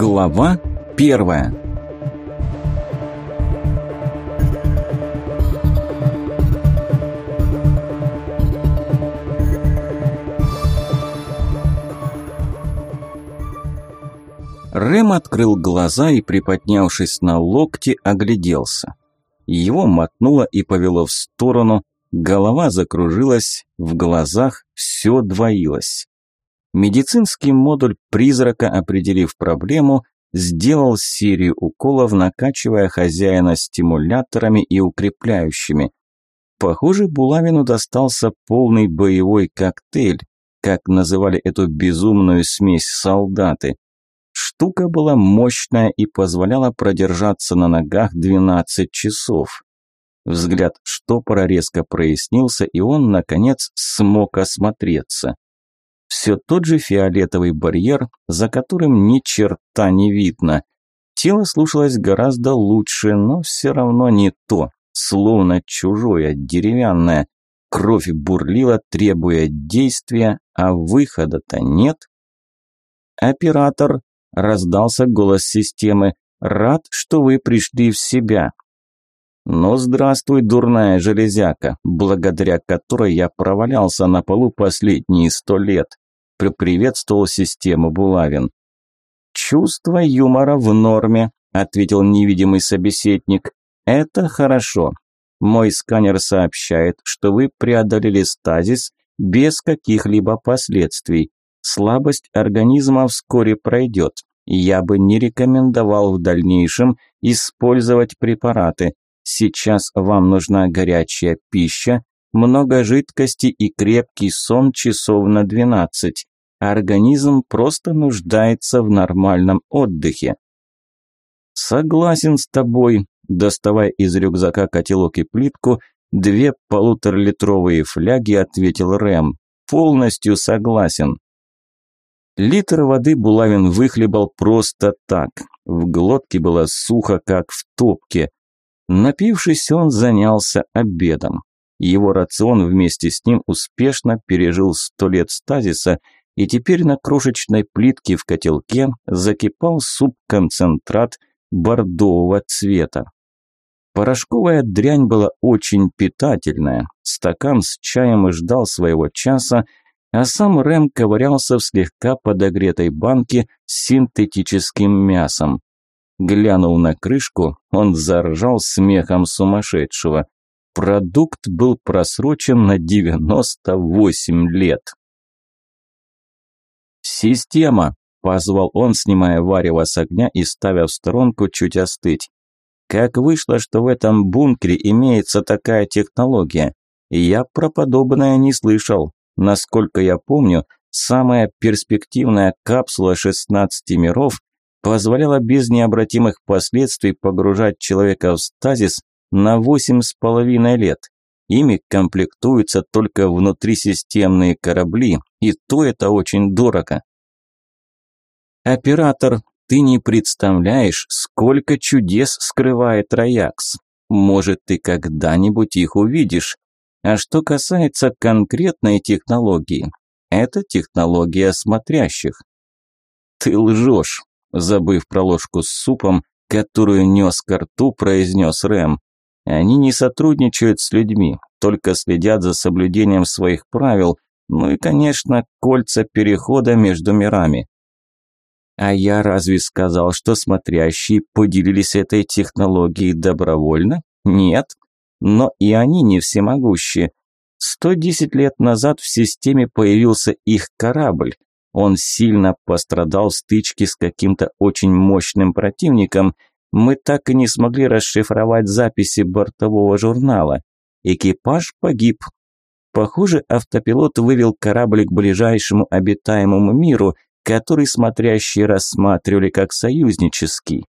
Глава первая Рэм открыл глаза и, приподнявшись на локте, огляделся. Его мотнуло и повело в сторону, голова закружилась, в глазах все двоилось. Медицинский модуль призрака, определив проблему, сделал серию уколов, накачивая хозяина стимуляторами и укрепляющими. Похоже, Булавину достался полный боевой коктейль, как называли эту безумную смесь солдаты. Штука была мощная и позволяла продержаться на ногах 12 часов. Взгляд штопора резко прояснился, и он, наконец, смог осмотреться. Все тот же фиолетовый барьер, за которым ни черта не видно. Тело слушалось гораздо лучше, но все равно не то, словно чужое, деревянное. Кровь бурлила, требуя действия, а выхода-то нет. «Оператор», – раздался голос системы, – «рад, что вы пришли в себя». «Ну, здравствуй, дурная железяка, благодаря которой я провалялся на полу последние сто лет приветствовал систему Булавин. «Чувство юмора в норме», – ответил невидимый собеседник. «Это хорошо. Мой сканер сообщает, что вы преодолели стазис без каких-либо последствий. Слабость организма вскоре пройдет. Я бы не рекомендовал в дальнейшем использовать препараты. Сейчас вам нужна горячая пища, много жидкости и крепкий сон часов на 12 организм просто нуждается в нормальном отдыхе. Согласен с тобой, доставая из рюкзака котелок и плитку, две полуторалитровые фляги, ответил Рэм. Полностью согласен. Литр воды Булавин выхлебал просто так. В глотке было сухо, как в топке. Напившись, он занялся обедом. Его рацион вместе с ним успешно пережил сто лет стазиса – и теперь на крошечной плитке в котелке закипал суп-концентрат бордового цвета. Порошковая дрянь была очень питательная, стакан с чаем ждал своего часа, а сам Рэм ковырялся в слегка подогретой банке с синтетическим мясом. Глянул на крышку, он заржал смехом сумасшедшего. Продукт был просрочен на 98 лет. «Система!» – позвал он, снимая варево с огня и ставя в сторонку чуть остыть. «Как вышло, что в этом бункере имеется такая технология? Я про подобное не слышал. Насколько я помню, самая перспективная капсула 16 миров позволяла без необратимых последствий погружать человека в стазис на восемь с половиной лет. Ими комплектуются только внутрисистемные корабли, и то это очень дорого. Оператор, ты не представляешь, сколько чудес скрывает Раякс. Может, ты когда-нибудь их увидишь. А что касается конкретной технологии, это технология смотрящих. Ты лжешь, забыв про ложку с супом, которую нес к рту, произнес Рэм. Они не сотрудничают с людьми, только следят за соблюдением своих правил, ну и, конечно, кольца перехода между мирами. А я разве сказал, что смотрящие поделились этой технологией добровольно? Нет. Но и они не всемогущие. 110 лет назад в системе появился их корабль. Он сильно пострадал в стычке с каким-то очень мощным противником – мы так и не смогли расшифровать записи бортового журнала. Экипаж погиб. Похоже, автопилот вывел корабль к ближайшему обитаемому миру, который смотрящие рассматривали как союзнический.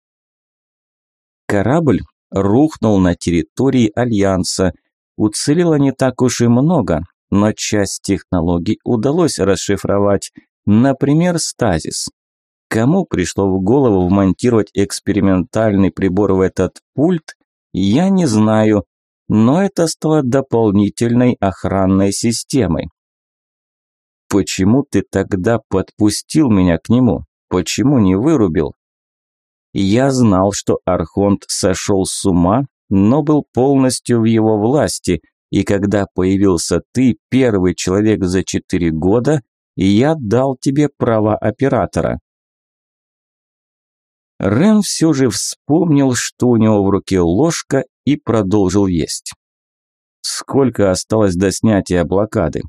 Корабль рухнул на территории Альянса. Уцелело не так уж и много, но часть технологий удалось расшифровать, например, стазис. Кому пришло в голову вмонтировать экспериментальный прибор в этот пульт, я не знаю, но это стало дополнительной охранной системой. Почему ты тогда подпустил меня к нему? Почему не вырубил? Я знал, что Архонт сошел с ума, но был полностью в его власти, и когда появился ты, первый человек за четыре года, я дал тебе права оператора. Рэм все же вспомнил, что у него в руке ложка, и продолжил есть. Сколько осталось до снятия блокады?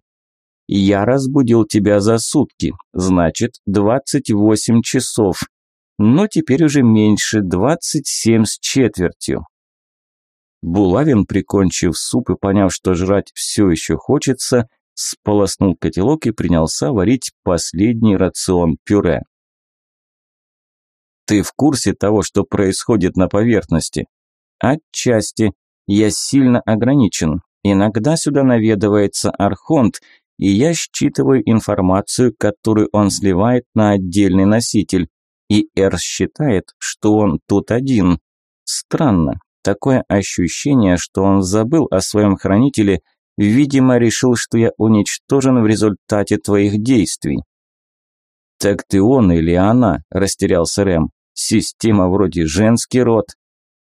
Я разбудил тебя за сутки, значит, 28 часов. Но теперь уже меньше, 27 с четвертью. Булавин, прикончив суп и поняв, что жрать все еще хочется, сполоснул котелок и принялся варить последний рацион пюре. Ты в курсе того, что происходит на поверхности? Отчасти. Я сильно ограничен. Иногда сюда наведывается Архонт, и я считываю информацию, которую он сливает на отдельный носитель. И Эр считает, что он тут один. Странно. Такое ощущение, что он забыл о своем хранителе, видимо, решил, что я уничтожен в результате твоих действий. «Так ты он или она?» – растерялся Рэм. Система вроде женский род.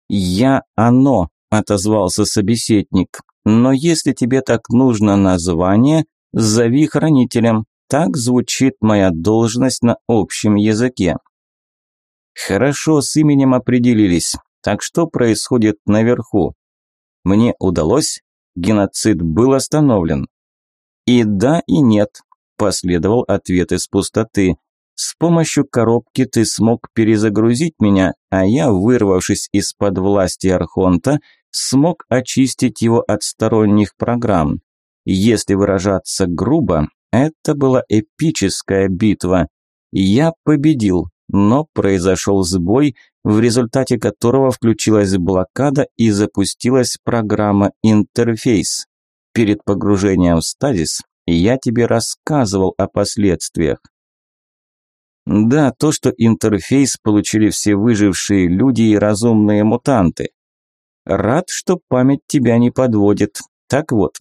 Я оно, отозвался собеседник. Но если тебе так нужно название, зови хранителем. Так звучит моя должность на общем языке. Хорошо, с именем определились. Так что происходит наверху? Мне удалось? Геноцид был остановлен. И да, и нет, последовал ответ из пустоты. С помощью коробки ты смог перезагрузить меня, а я, вырвавшись из-под власти Архонта, смог очистить его от сторонних программ. Если выражаться грубо, это была эпическая битва. Я победил, но произошел сбой, в результате которого включилась блокада и запустилась программа «Интерфейс». Перед погружением в стазис я тебе рассказывал о последствиях. Да, то, что интерфейс получили все выжившие люди и разумные мутанты. Рад, что память тебя не подводит. Так вот,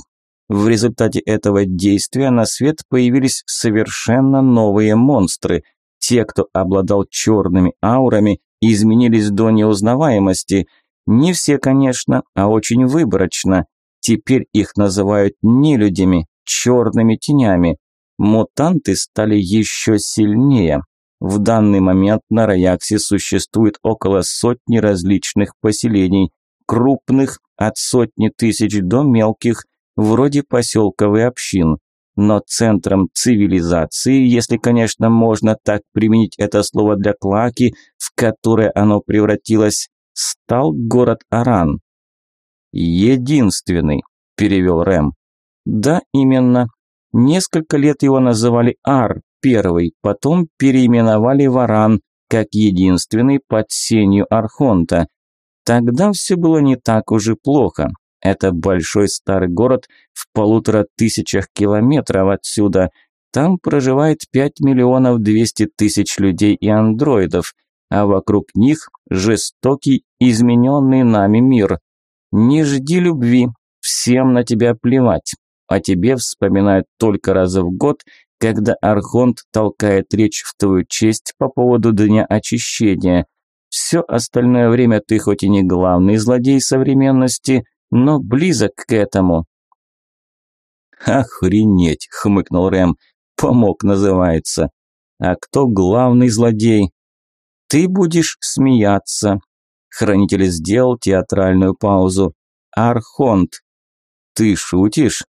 в результате этого действия на свет появились совершенно новые монстры. Те, кто обладал черными аурами, изменились до неузнаваемости. Не все, конечно, а очень выборочно. Теперь их называют не людьми, черными тенями. Мутанты стали еще сильнее. В данный момент на Раяксе существует около сотни различных поселений, крупных от сотни тысяч до мелких, вроде поселков и общин. Но центром цивилизации, если, конечно, можно так применить это слово для Клаки, в которое оно превратилось, стал город Аран. «Единственный», – перевел Рэм. «Да, именно. Несколько лет его называли Ар, первый, потом переименовали Варан, как единственный под сенью Архонта. Тогда все было не так уж и плохо. Это большой старый город в полутора тысячах километров отсюда. Там проживает 5 миллионов 200 тысяч людей и андроидов, а вокруг них жестокий, измененный нами мир. Не жди любви, всем на тебя плевать. О тебе вспоминают только раз в год – когда Архонт толкает речь в твою честь по поводу Дня Очищения. Все остальное время ты хоть и не главный злодей современности, но близок к этому». «Охренеть!» – хмыкнул Рэм. «Помог, называется. А кто главный злодей?» «Ты будешь смеяться». Хранитель сделал театральную паузу. «Архонт». «Ты шутишь?»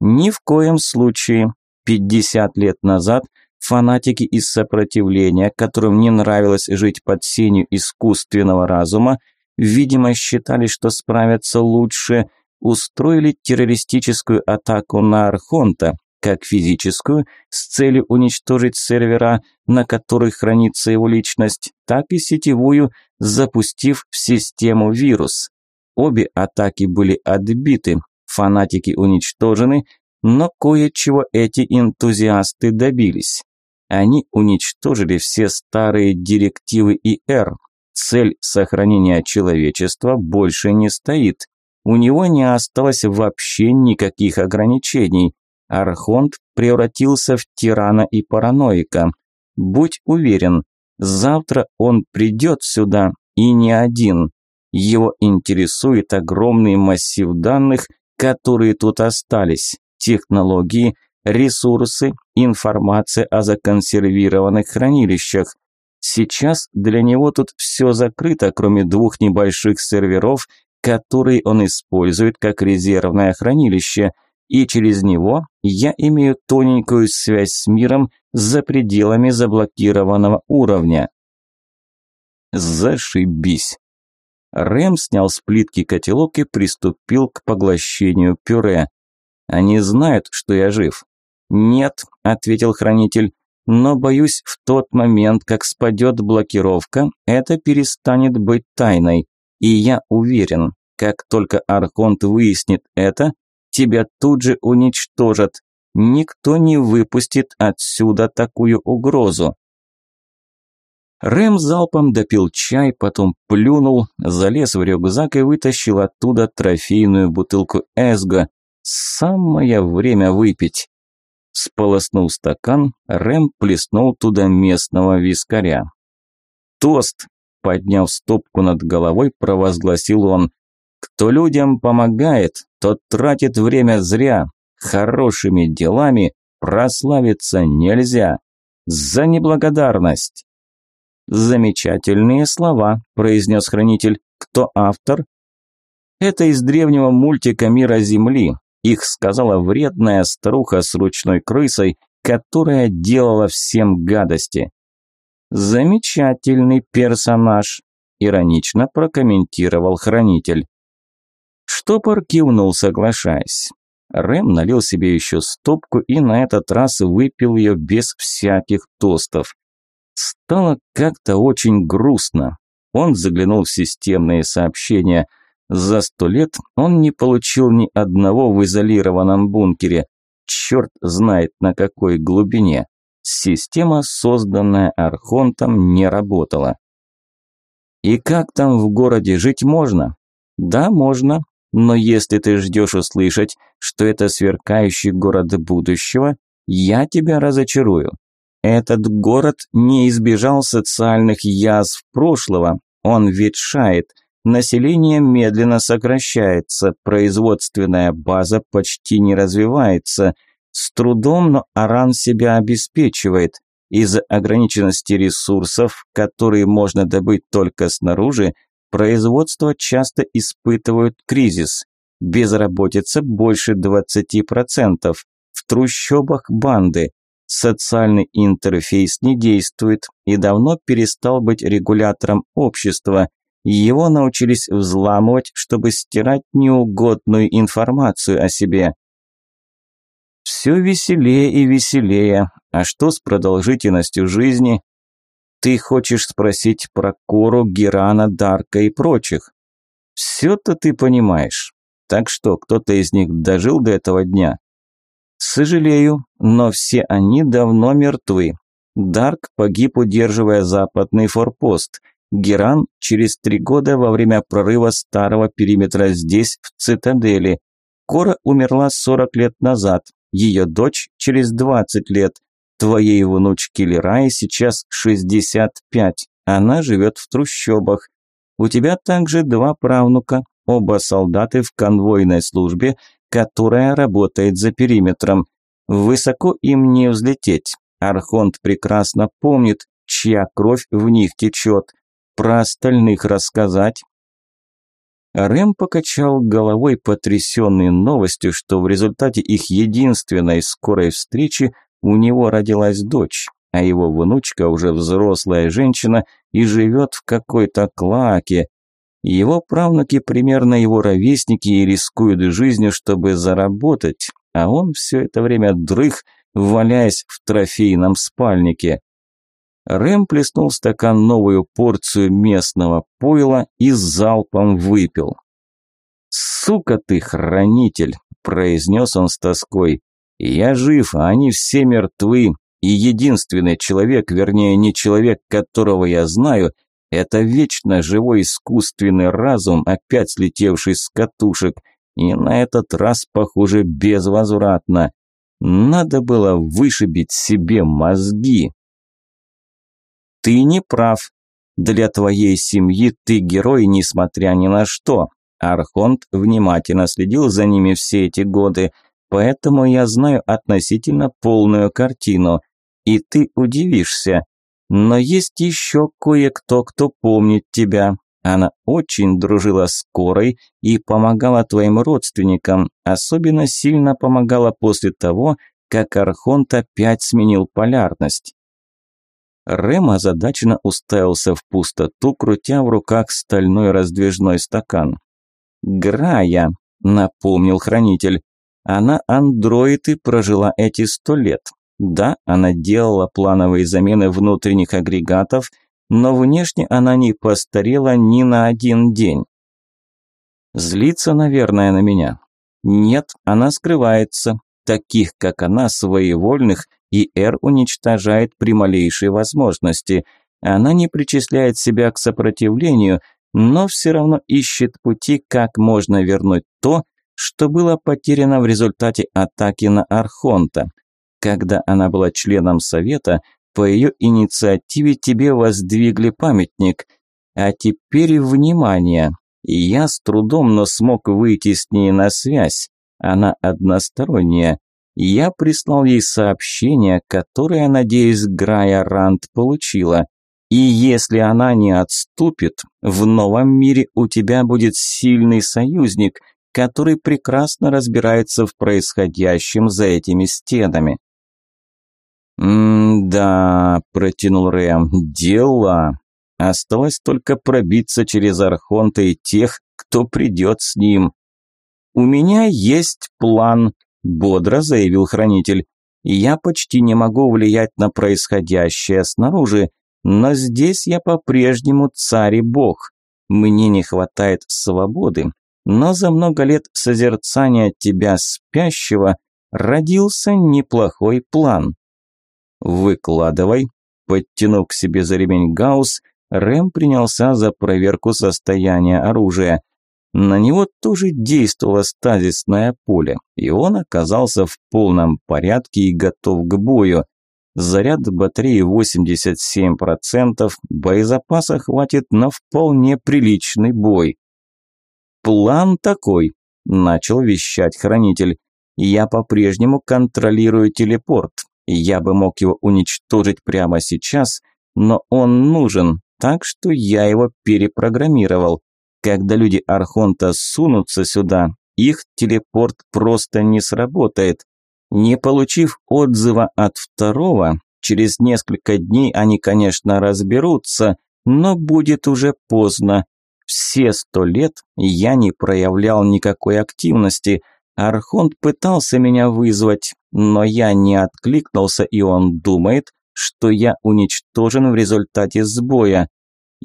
«Ни в коем случае. 50 лет назад фанатики из сопротивления, которым не нравилось жить под сенью искусственного разума, видимо считали, что справятся лучше, устроили террористическую атаку на Архонта, как физическую, с целью уничтожить сервера, на которых хранится его личность, так и сетевую, запустив в систему вирус. Обе атаки были отбиты, фанатики уничтожены, но кое-чего эти энтузиасты добились. Они уничтожили все старые директивы ИР. Цель сохранения человечества больше не стоит. У него не осталось вообще никаких ограничений. Архонт превратился в тирана и параноика. Будь уверен, Завтра он придет сюда, и не один. Его интересует огромный массив данных, которые тут остались, технологии, ресурсы, информация о законсервированных хранилищах. Сейчас для него тут все закрыто, кроме двух небольших серверов, которые он использует как резервное хранилище, и через него я имею тоненькую связь с миром за пределами заблокированного уровня. Зашибись. Рэм снял с плитки котелок и приступил к поглощению пюре. Они знают, что я жив. Нет, ответил хранитель. Но боюсь, в тот момент, как спадет блокировка, это перестанет быть тайной. И я уверен, как только Архонт выяснит это, тебя тут же уничтожат. Никто не выпустит отсюда такую угрозу. Рэм залпом допил чай, потом плюнул, залез в рюкзак и вытащил оттуда трофейную бутылку Эсго. Самое время выпить. Сполоснул стакан, Рэм плеснул туда местного вискаря. «Тост!» – подняв стопку над головой, провозгласил он. «Кто людям помогает, тот тратит время зря. Хорошими делами прославиться нельзя. За неблагодарность!» «Замечательные слова», – произнес хранитель. «Кто автор?» «Это из древнего мультика «Мира Земли», их сказала вредная старуха с ручной крысой, которая делала всем гадости. «Замечательный персонаж», – иронично прокомментировал хранитель. Штопор кивнул, соглашаясь. Рэм налил себе еще стопку и на этот раз выпил ее без всяких тостов. Стало как-то очень грустно. Он заглянул в системные сообщения – за сто лет он не получил ни одного в изолированном бункере. Черт знает на какой глубине. Система, созданная Архонтом, не работала. И как там в городе жить можно? Да, можно. Но если ты ждешь услышать, что это сверкающий город будущего, я тебя разочарую. Этот город не избежал социальных язв прошлого, он ветшает – Население медленно сокращается, производственная база почти не развивается. С трудом, но Аран себя обеспечивает. Из-за ограниченности ресурсов, которые можно добыть только снаружи, производство часто испытывают кризис. Безработица больше 20%. В трущобах банды. Социальный интерфейс не действует и давно перестал быть регулятором общества – его научились взламывать, чтобы стирать неугодную информацию о себе. Все веселее и веселее. А что с продолжительностью жизни? Ты хочешь спросить про Кору, Герана, Дарка и прочих? Все-то ты понимаешь. Так что, кто-то из них дожил до этого дня? Сожалею, но все они давно мертвы. Дарк погиб, удерживая западный форпост – Геран через три года во время прорыва старого периметра здесь, в цитадели. Кора умерла 40 лет назад, ее дочь через 20 лет. Твоей внучке Лерае сейчас 65, она живет в трущобах. У тебя также два правнука, оба солдаты в конвойной службе, которая работает за периметром. Высоко им не взлететь. Архонт прекрасно помнит, чья кровь в них течет про остальных рассказать?» Рэм покачал головой, потрясенный новостью, что в результате их единственной скорой встречи у него родилась дочь, а его внучка уже взрослая женщина и живет в какой-то клаке. Его правнуки примерно его ровесники и рискуют жизнью, чтобы заработать, а он все это время дрых, валяясь в трофейном спальнике. Рэм плеснул в стакан новую порцию местного пойла и залпом выпил. «Сука ты, хранитель!» – произнес он с тоской. «Я жив, а они все мертвы, и единственный человек, вернее, не человек, которого я знаю, это вечно живой искусственный разум, опять слетевший с катушек, и на этот раз, похоже, безвозвратно. Надо было вышибить себе мозги». Ты не прав. Для твоей семьи ты герой, несмотря ни на что. Архонт внимательно следил за ними все эти годы, поэтому я знаю относительно полную картину. И ты удивишься. Но есть еще кое-кто, кто помнит тебя. Она очень дружила с Корой и помогала твоим родственникам, особенно сильно помогала после того, как Архонт опять сменил полярность. Рэм озадаченно уставился в пустоту, крутя в руках стальной раздвижной стакан. «Грая», – напомнил хранитель. «Она андроид и прожила эти сто лет. Да, она делала плановые замены внутренних агрегатов, но внешне она не постарела ни на один день. Злится, наверное, на меня. Нет, она скрывается. Таких, как она, своевольных, и Эр уничтожает при малейшей возможности. Она не причисляет себя к сопротивлению, но все равно ищет пути, как можно вернуть то, что было потеряно в результате атаки на Архонта. Когда она была членом Совета, по ее инициативе тебе воздвигли памятник. А теперь внимание. Я с трудом, но смог выйти с ней на связь. Она односторонняя. Я прислал ей сообщение, которое, надеюсь, Грая Ранд получила. И если она не отступит, в новом мире у тебя будет сильный союзник, который прекрасно разбирается в происходящем за этими стенами. «М-да», – протянул Рэм, – «дела. Осталось только пробиться через Архонта и тех, кто придет с ним». «У меня есть план», бодро заявил хранитель. Я почти не могу влиять на происходящее снаружи, но здесь я по-прежнему царь и бог. Мне не хватает свободы, но за много лет созерцания тебя спящего родился неплохой план. Выкладывай. Подтянув к себе за ремень Гаусс, Рэм принялся за проверку состояния оружия – на него тоже действовало стазисное поле, и он оказался в полном порядке и готов к бою. Заряд батареи 87%, боезапаса хватит на вполне приличный бой. «План такой», – начал вещать хранитель. «Я по-прежнему контролирую телепорт. Я бы мог его уничтожить прямо сейчас, но он нужен, так что я его перепрограммировал. Когда люди Архонта сунутся сюда, их телепорт просто не сработает. Не получив отзыва от второго, через несколько дней они, конечно, разберутся, но будет уже поздно. Все сто лет я не проявлял никакой активности. Архонт пытался меня вызвать, но я не откликнулся, и он думает, что я уничтожен в результате сбоя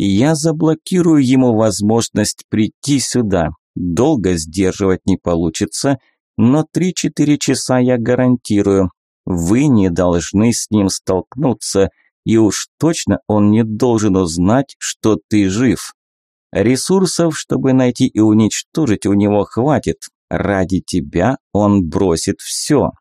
я заблокирую ему возможность прийти сюда. Долго сдерживать не получится, но 3-4 часа я гарантирую. Вы не должны с ним столкнуться, и уж точно он не должен узнать, что ты жив. Ресурсов, чтобы найти и уничтожить, у него хватит. Ради тебя он бросит все.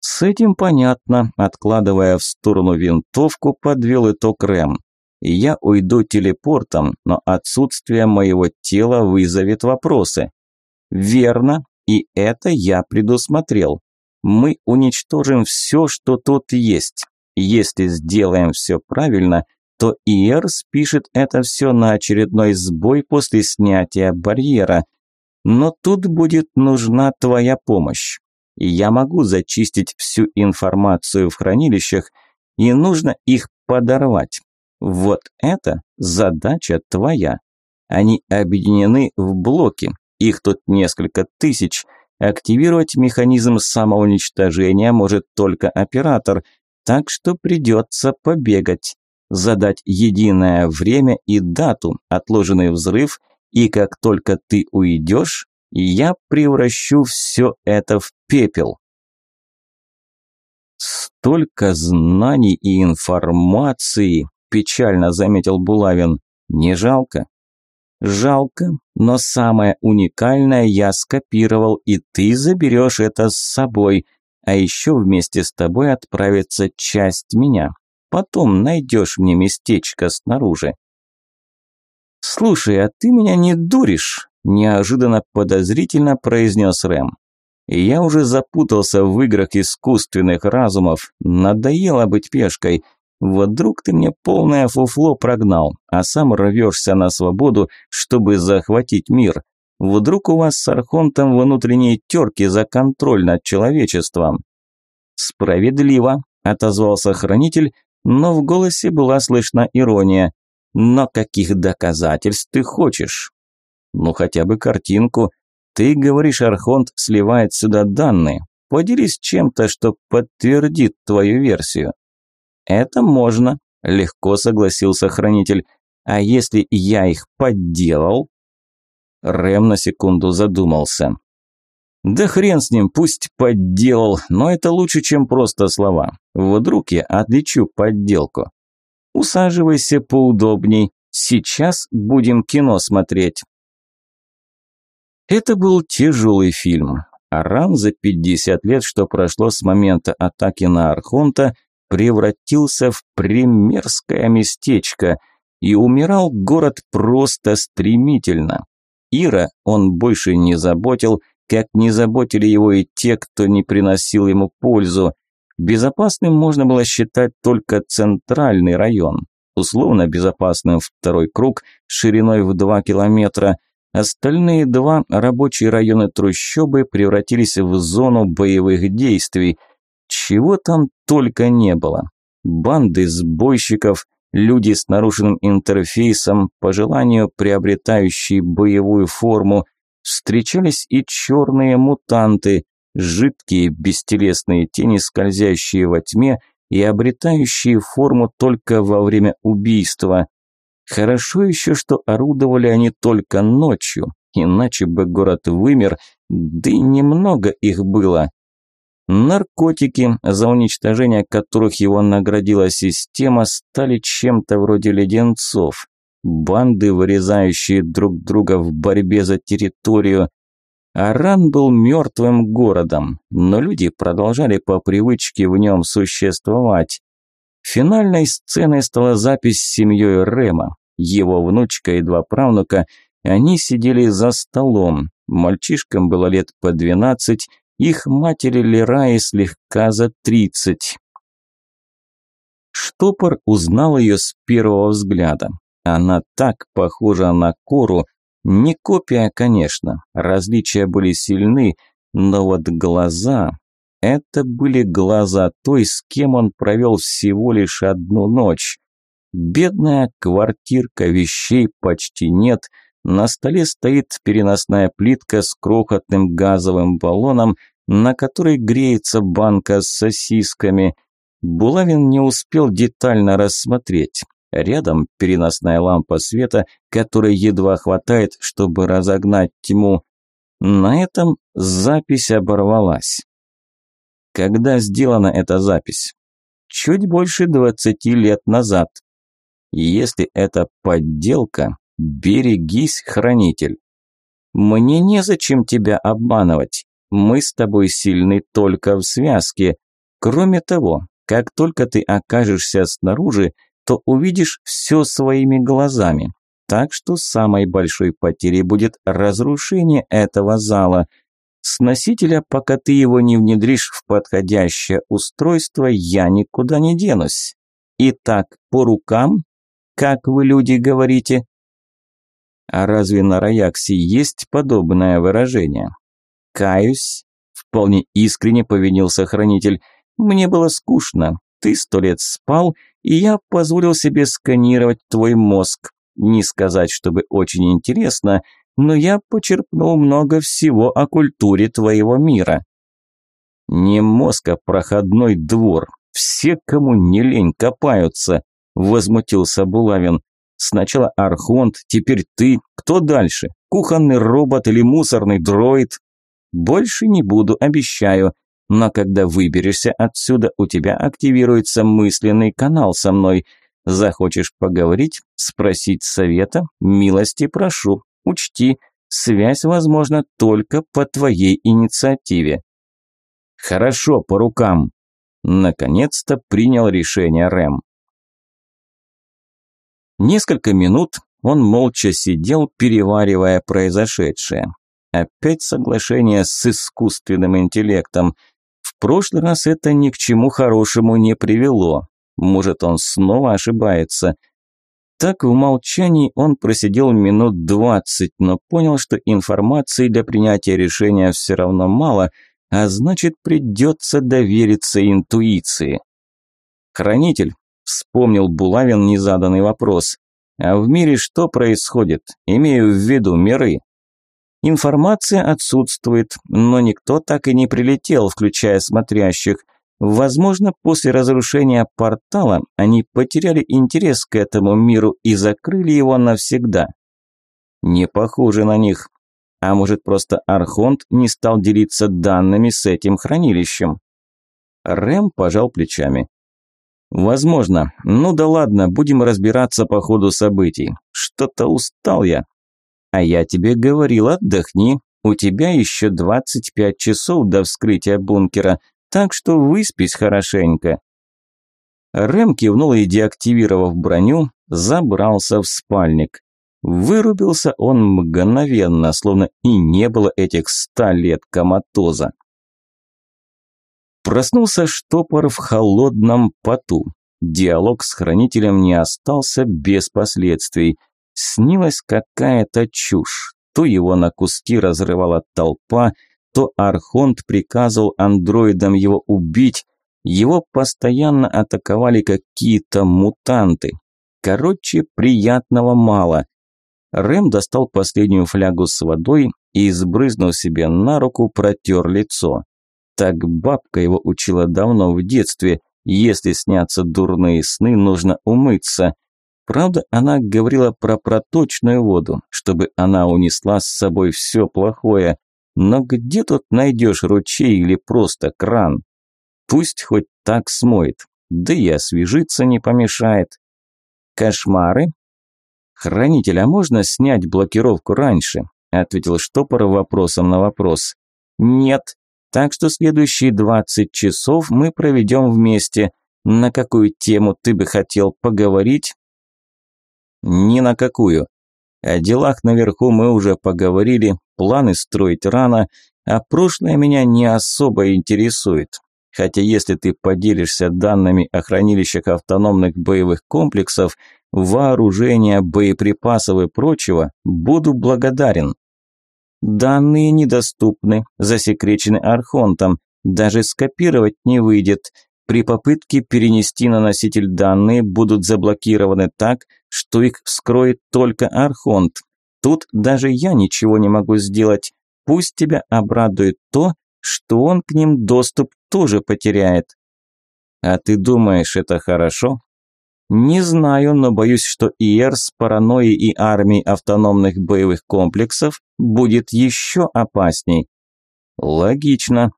С этим понятно, откладывая в сторону винтовку, подвел итог Рэм и я уйду телепортом, но отсутствие моего тела вызовет вопросы. Верно, и это я предусмотрел. Мы уничтожим все, что тут есть. Если сделаем все правильно, то ИР спишет это все на очередной сбой после снятия барьера. Но тут будет нужна твоя помощь. Я могу зачистить всю информацию в хранилищах, и нужно их подорвать. Вот это задача твоя. Они объединены в блоки, их тут несколько тысяч. Активировать механизм самоуничтожения может только оператор, так что придется побегать. Задать единое время и дату, отложенный взрыв, и как только ты уйдешь, я превращу все это в пепел. Столько знаний и информации, печально заметил Булавин. Не жалко? Жалко, но самое уникальное я скопировал, и ты заберешь это с собой. А еще вместе с тобой отправится часть меня. Потом найдешь мне местечко снаружи. «Слушай, а ты меня не дуришь?» – неожиданно подозрительно произнес Рэм. «Я уже запутался в играх искусственных разумов. Надоело быть пешкой. Вдруг ты мне полное фуфло прогнал, а сам рвешься на свободу, чтобы захватить мир. Вдруг у вас с Архонтом внутренние терки за контроль над человечеством?» «Справедливо», – отозвался хранитель, но в голосе была слышна ирония. «Но каких доказательств ты хочешь?» «Ну, хотя бы картинку. Ты говоришь, Архонт сливает сюда данные. Поделись чем-то, что подтвердит твою версию». «Это можно», – легко согласился хранитель. «А если я их подделал?» Рэм на секунду задумался. Да хрен с ним, пусть подделал, но это лучше, чем просто слова. Вдруг я отличу подделку. Усаживайся поудобней, сейчас будем кино смотреть. Это был тяжелый фильм. Аран за 50 лет, что прошло с момента атаки на Архонта, превратился в примерское местечко, и умирал город просто стремительно. Ира он больше не заботил, как не заботили его и те, кто не приносил ему пользу. Безопасным можно было считать только центральный район. Условно безопасным второй круг шириной в 2 километра. Остальные два рабочие районы трущобы превратились в зону боевых действий. Чего там только не было. Банды сбойщиков, люди с нарушенным интерфейсом, по желанию приобретающие боевую форму, встречались и черные мутанты, жидкие бестелесные тени, скользящие во тьме и обретающие форму только во время убийства. Хорошо еще, что орудовали они только ночью, иначе бы город вымер, да и немного их было. Наркотики, за уничтожение которых его наградила система, стали чем-то вроде леденцов банды, вырезающие друг друга в борьбе за территорию. Аран был мертвым городом, но люди продолжали по привычке в нем существовать. Финальной сценой стала запись с семьей Рема. Его внучка и два правнука, они сидели за столом. Мальчишкам было лет по двенадцать, их матери Лераи слегка за тридцать. Штопор узнал ее с первого взгляда. Она так похожа на Кору, не копия, конечно, различия были сильны, но вот глаза... Это были глаза той, с кем он провел всего лишь одну ночь. Бедная квартирка, вещей почти нет, на столе стоит переносная плитка с крохотным газовым баллоном, на которой греется банка с сосисками. Булавин не успел детально рассмотреть. Рядом переносная лампа света, которой едва хватает, чтобы разогнать тьму. На этом запись оборвалась. Когда сделана эта запись? Чуть больше 20 лет назад. Если это подделка, берегись, хранитель. Мне незачем тебя обманывать. Мы с тобой сильны только в связке. Кроме того, как только ты окажешься снаружи, то увидишь все своими глазами. Так что самой большой потерей будет разрушение этого зала. С носителя, пока ты его не внедришь в подходящее устройство, я никуда не денусь. Итак, по рукам, как вы, люди, говорите? А разве на Раяксе есть подобное выражение? Каюсь, вполне искренне повинился хранитель. Мне было скучно. Ты сто лет спал, и я позволил себе сканировать твой мозг. Не сказать, чтобы очень интересно, но я почерпнул много всего о культуре твоего мира. Не мозг, а проходной двор. Все, кому не лень, копаются, возмутился Булавин. Сначала Архонт, теперь ты. Кто дальше? Кухонный робот или мусорный дроид? Больше не буду, обещаю. Но когда выберешься отсюда, у тебя активируется мысленный канал со мной. Захочешь поговорить, спросить совета, милости прошу. Учти, связь возможна только по твоей инициативе. Хорошо, по рукам. Наконец-то принял решение Рэм. Несколько минут он молча сидел, переваривая произошедшее. Опять соглашение с искусственным интеллектом. В прошлый раз это ни к чему хорошему не привело. Может, он снова ошибается. Так в молчании он просидел минут двадцать, но понял, что информации для принятия решения все равно мало, а значит придется довериться интуиции. «Хранитель», – вспомнил Булавин незаданный вопрос, – «а в мире что происходит? Имею в виду миры». Информация отсутствует, но никто так и не прилетел, включая смотрящих. Возможно, после разрушения портала они потеряли интерес к этому миру и закрыли его навсегда. Не похоже на них. А может, просто Архонт не стал делиться данными с этим хранилищем? Рэм пожал плечами. Возможно. Ну да ладно, будем разбираться по ходу событий. Что-то устал я. А я тебе говорил, отдохни. У тебя еще 25 часов до вскрытия бункера, так что выспись хорошенько. Рэм кивнул и, деактивировав броню, забрался в спальник. Вырубился он мгновенно, словно и не было этих ста лет коматоза. Проснулся штопор в холодном поту. Диалог с хранителем не остался без последствий – Снилась какая-то чушь. То его на куски разрывала толпа, то Архонт приказывал андроидам его убить. Его постоянно атаковали какие-то мутанты. Короче, приятного мало. Рэм достал последнюю флягу с водой и, сбрызнув себе на руку, протер лицо. Так бабка его учила давно в детстве. Если снятся дурные сны, нужно умыться. Правда, она говорила про проточную воду, чтобы она унесла с собой все плохое. Но где тут найдешь ручей или просто кран? Пусть хоть так смоет, да и освежиться не помешает. Кошмары? Хранитель, а можно снять блокировку раньше? Ответил штопор вопросом на вопрос. Нет, так что следующие 20 часов мы проведем вместе. На какую тему ты бы хотел поговорить? Ни на какую. О делах наверху мы уже поговорили, планы строить рано, а прошлое меня не особо интересует. Хотя если ты поделишься данными о хранилищах автономных боевых комплексов, вооружения, боеприпасов и прочего, буду благодарен. Данные недоступны, засекречены Архонтом, даже скопировать не выйдет. При попытке перенести на носитель данные будут заблокированы так, что их вскроет только Архонт. Тут даже я ничего не могу сделать. Пусть тебя обрадует то, что он к ним доступ тоже потеряет. А ты думаешь, это хорошо? Не знаю, но боюсь, что ИР с паранойей и армией автономных боевых комплексов будет еще опасней. Логично,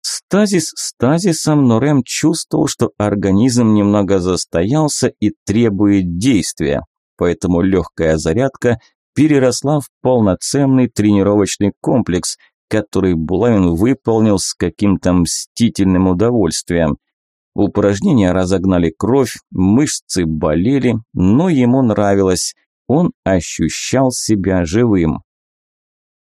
Стазис стазисом, но Рэм чувствовал, что организм немного застоялся и требует действия, поэтому легкая зарядка переросла в полноценный тренировочный комплекс, который Булавин выполнил с каким-то мстительным удовольствием. Упражнения разогнали кровь, мышцы болели, но ему нравилось, он ощущал себя живым.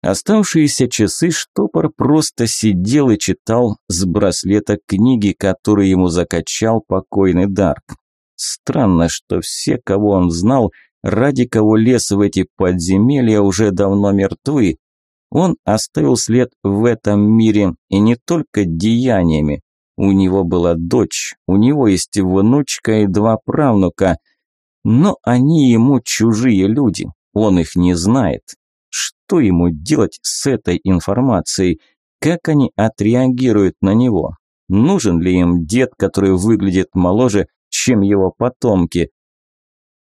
Оставшиеся часы штопор просто сидел и читал с браслета книги, которые ему закачал покойный Дарк. Странно, что все, кого он знал, ради кого лез в эти подземелья, уже давно мертвы. Он оставил след в этом мире и не только деяниями. У него была дочь, у него есть внучка и два правнука. Но они ему чужие люди, он их не знает. Что ему делать с этой информацией? Как они отреагируют на него? Нужен ли им дед, который выглядит моложе, чем его потомки?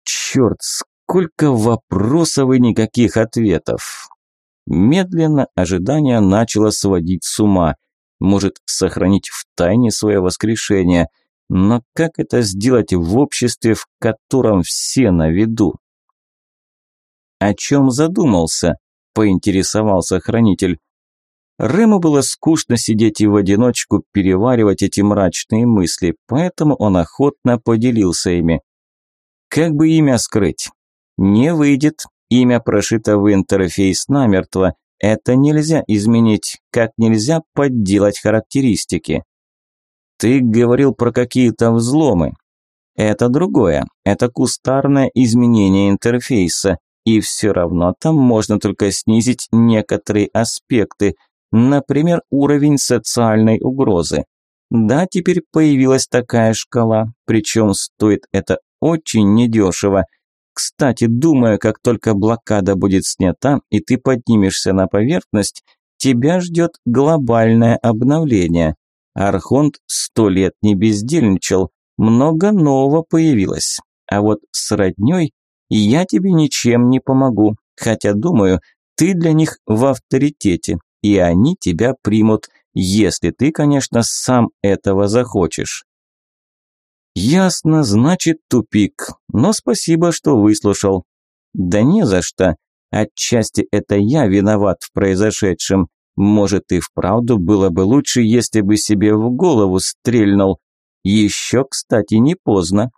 Черт, сколько вопросов и никаких ответов. Медленно ожидание начало сводить с ума. Может, сохранить в тайне свое воскрешение. Но как это сделать в обществе, в котором все на виду? «О чем задумался?» – поинтересовался хранитель. Рэму было скучно сидеть и в одиночку переваривать эти мрачные мысли, поэтому он охотно поделился ими. Как бы имя скрыть? Не выйдет. Имя прошито в интерфейс намертво. Это нельзя изменить, как нельзя подделать характеристики. Ты говорил про какие-то взломы. Это другое. Это кустарное изменение интерфейса. И все равно там можно только снизить некоторые аспекты, например, уровень социальной угрозы. Да, теперь появилась такая шкала, причем стоит это очень недешево. Кстати, думаю, как только блокада будет снята и ты поднимешься на поверхность, тебя ждет глобальное обновление. Архонт сто лет не бездельничал, много нового появилось. А вот с роднёй я тебе ничем не помогу, хотя думаю, ты для них в авторитете, и они тебя примут, если ты, конечно, сам этого захочешь. Ясно, значит тупик, но спасибо, что выслушал. Да не за что. Отчасти это я виноват в произошедшем. Может и вправду было бы лучше, если бы себе в голову стрельнул. Еще, кстати, не поздно.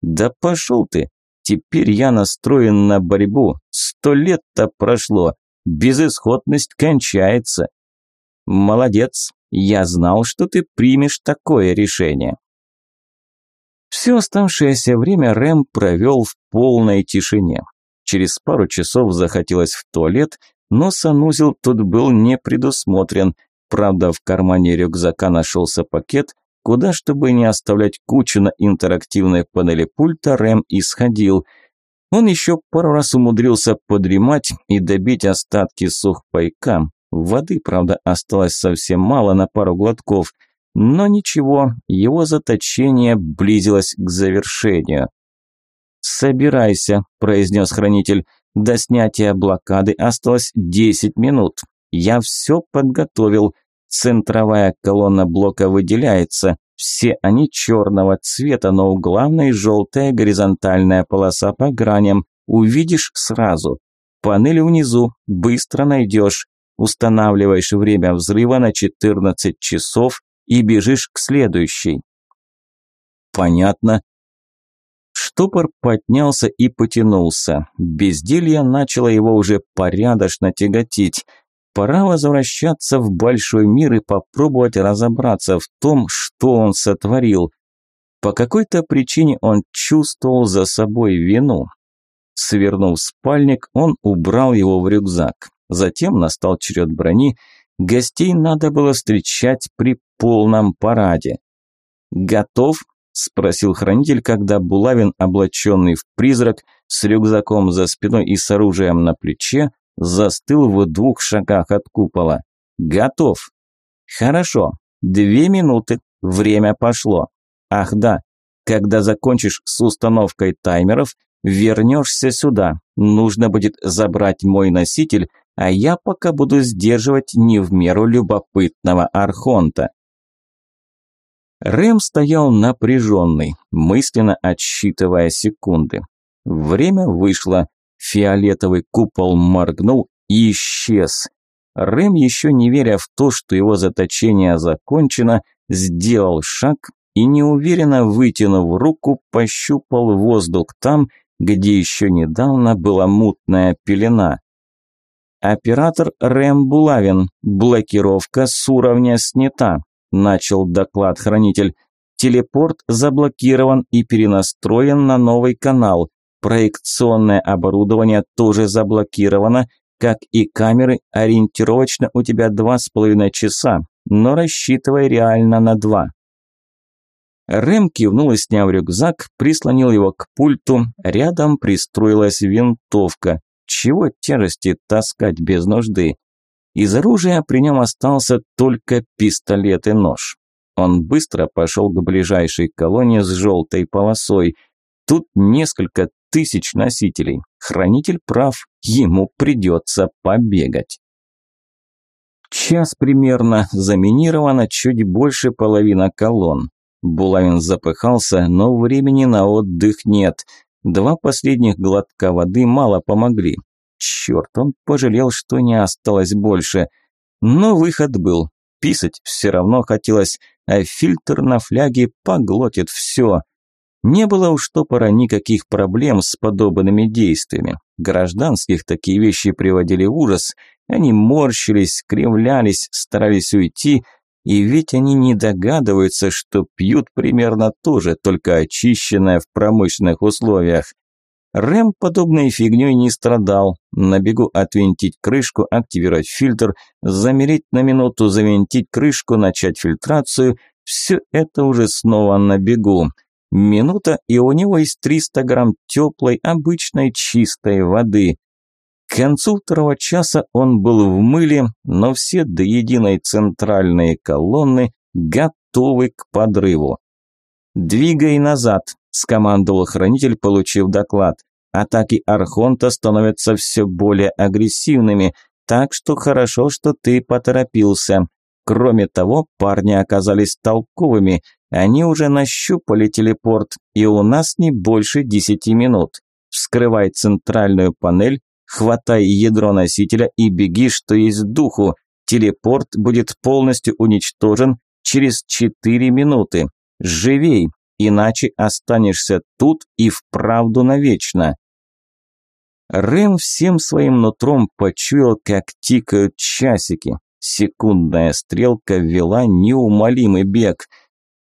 Да пошел ты. Теперь я настроен на борьбу. Сто лет-то прошло. Безысходность кончается. Молодец. Я знал, что ты примешь такое решение. Все оставшееся время Рэм провел в полной тишине. Через пару часов захотелось в туалет, но санузел тут был не предусмотрен. Правда, в кармане рюкзака нашелся пакет, куда, чтобы не оставлять кучу на интерактивной панели пульта, Рэм исходил. Он еще пару раз умудрился подремать и добить остатки сухпайка. Воды, правда, осталось совсем мало на пару глотков, но ничего, его заточение близилось к завершению. «Собирайся», – произнес хранитель. До снятия блокады осталось 10 минут. Я все подготовил. Центровая колонна блока выделяется. Все они черного цвета, но у главной желтая горизонтальная полоса по граням. Увидишь сразу. Панель внизу, быстро найдешь. Устанавливаешь время взрыва на 14 часов и бежишь к следующей. Понятно. Штопор поднялся и потянулся. Безделье начало его уже порядочно тяготить. Пора возвращаться в большой мир и попробовать разобраться в том, что он сотворил. По какой-то причине он чувствовал за собой вину. Свернув спальник, он убрал его в рюкзак. Затем настал черед брони. Гостей надо было встречать при полном параде. «Готов?» спросил хранитель, когда Булавин, облаченный в призрак, с рюкзаком за спиной и с оружием на плече, застыл в двух шагах от купола. «Готов». «Хорошо. Две минуты. Время пошло. Ах да, когда закончишь с установкой таймеров, вернешься сюда. Нужно будет забрать мой носитель, а я пока буду сдерживать не в меру любопытного архонта». Рэм стоял напряженный, мысленно отсчитывая секунды. Время вышло, фиолетовый купол моргнул и исчез. Рэм, еще не веря в то, что его заточение закончено, сделал шаг и, неуверенно вытянув руку, пощупал воздух там, где еще недавно была мутная пелена. Оператор Рэм Булавин, блокировка с уровня снята начал доклад хранитель. Телепорт заблокирован и перенастроен на новый канал. Проекционное оборудование тоже заблокировано, как и камеры, ориентировочно у тебя два с половиной часа, но рассчитывай реально на два. Рэм кивнул и, сняв рюкзак, прислонил его к пульту, рядом пристроилась винтовка. Чего тяжести таскать без нужды? Из оружия при нем остался только пистолет и нож. Он быстро пошел к ближайшей колонне с желтой полосой. Тут несколько тысяч носителей. Хранитель прав, ему придется побегать. Час примерно, заминировано чуть больше половины колонн. Булавин запыхался, но времени на отдых нет. Два последних глотка воды мало помогли. Черт, он пожалел, что не осталось больше. Но выход был. Писать все равно хотелось, а фильтр на фляге поглотит все. Не было у штопора никаких проблем с подобными действиями. Гражданских такие вещи приводили в ужас. Они морщились, кривлялись, старались уйти, и ведь они не догадываются, что пьют примерно то же, только очищенное в промышленных условиях. Рэм подобной фигней не страдал. На бегу отвинтить крышку, активировать фильтр, замереть на минуту, завинтить крышку, начать фильтрацию – все это уже снова на бегу. Минута, и у него есть 300 грамм теплой, обычной чистой воды. К концу второго часа он был в мыле, но все до единой центральные колонны готовы к подрыву. «Двигай назад», – скомандовал хранитель, получив доклад. «Атаки Архонта становятся все более агрессивными, так что хорошо, что ты поторопился. Кроме того, парни оказались толковыми, они уже нащупали телепорт, и у нас не больше десяти минут. Вскрывай центральную панель, хватай ядро носителя и беги, что есть духу. Телепорт будет полностью уничтожен через четыре минуты. Живей, иначе останешься тут и вправду навечно. Рэм всем своим нутром почуял, как тикают часики. Секундная стрелка вела неумолимый бег –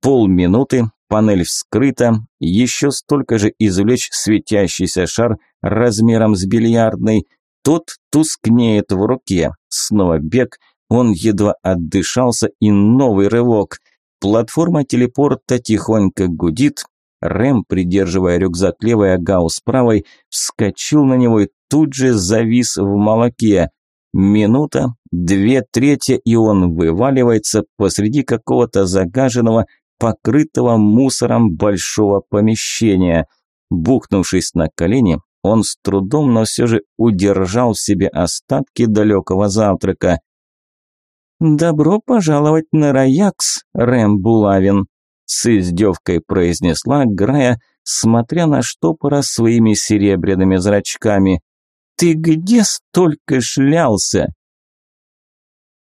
Полминуты, панель вскрыта, еще столько же извлечь светящийся шар размером с бильярдный. Тот тускнеет в руке. Снова бег, он едва отдышался и новый рывок. Платформа телепорта тихонько гудит. Рэм, придерживая рюкзак левой, а Гаус правой, вскочил на него и тут же завис в молоке. Минута, две трети, и он вываливается посреди какого-то загаженного, покрытого мусором большого помещения. Бухнувшись на колени, он с трудом, но все же удержал в себе остатки далекого завтрака. «Добро пожаловать на Раякс, Рэм Булавин», с издевкой произнесла Грая, смотря на штопора своими серебряными зрачками. «Ты где столько шлялся?